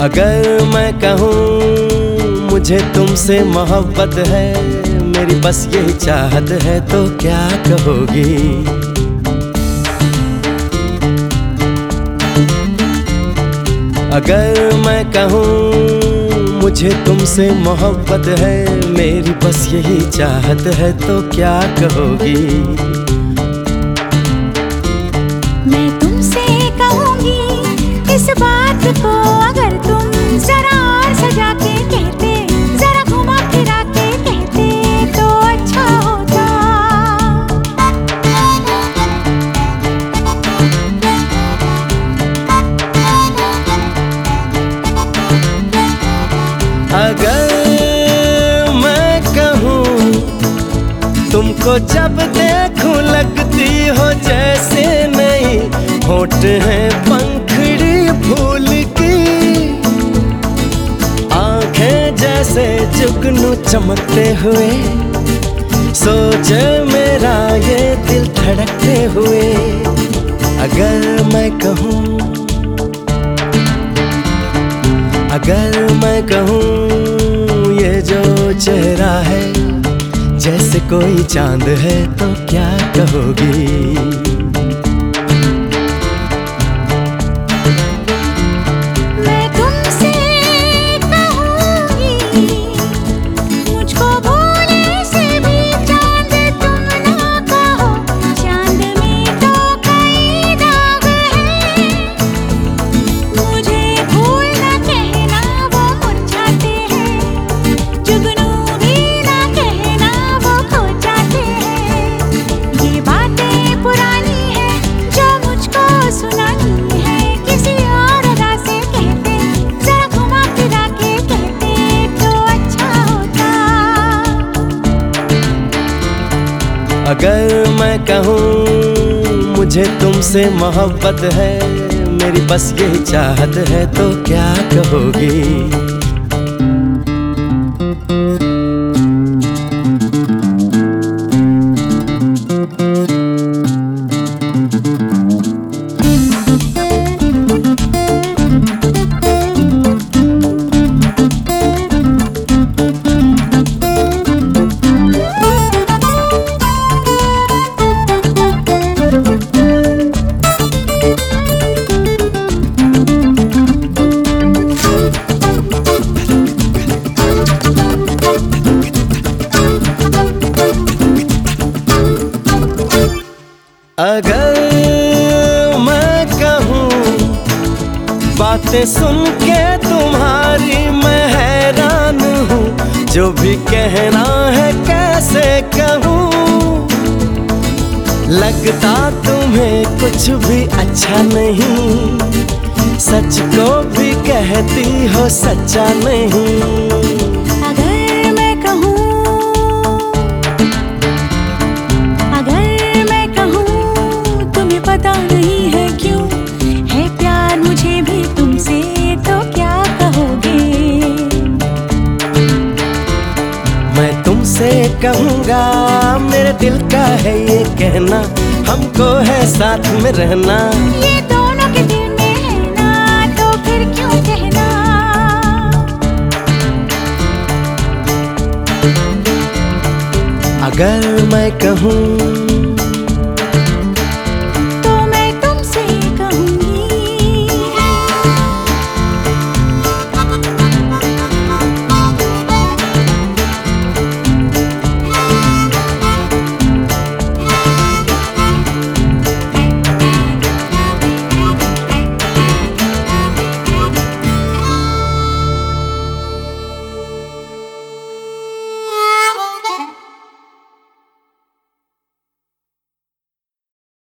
अगर मैं कहूँ, मुझे तुमसे मोहब्बत है, मेरी बस यही चाहत है तो क्या कहोगी? अगर मैं कहूँ, मुझे तुमसे मोहब्बत है, मेरी बस यही चाहत है तो क्या कहोगी? अगर मैं कहूँ, तुमको जब देखूँ लगती हो जैसे नहीं होठ है पंखड़ी फूल की। आँखें जैसे जुगनू चमकते हुए, सोचे मेरा ये दिल धड़कते हुए, अगर मैं कहूँ, अगर मैं कहूँ कोई चाँद है तो क्या कहोगी? अगर मैं कहूँ, मुझे तुमसे मोहब्बत है, मेरी बस यही चाहत है तो क्या कहोगी? अगर मैं कहूँ बातें सुन के तुम्हारी मैं हैरान हूँ। जो भी कहना है कैसे कहूँ? लगता तुम्हें कुछ भी अच्छा नहीं। सच को भी कहती हो सच्चा नहीं। कहूँगा मेरे दिल का है ये कहना हमको है साथ में रहना। ये दोनों के दिल में है ना तो फिर क्यों कहना? अगर मैं कहूँ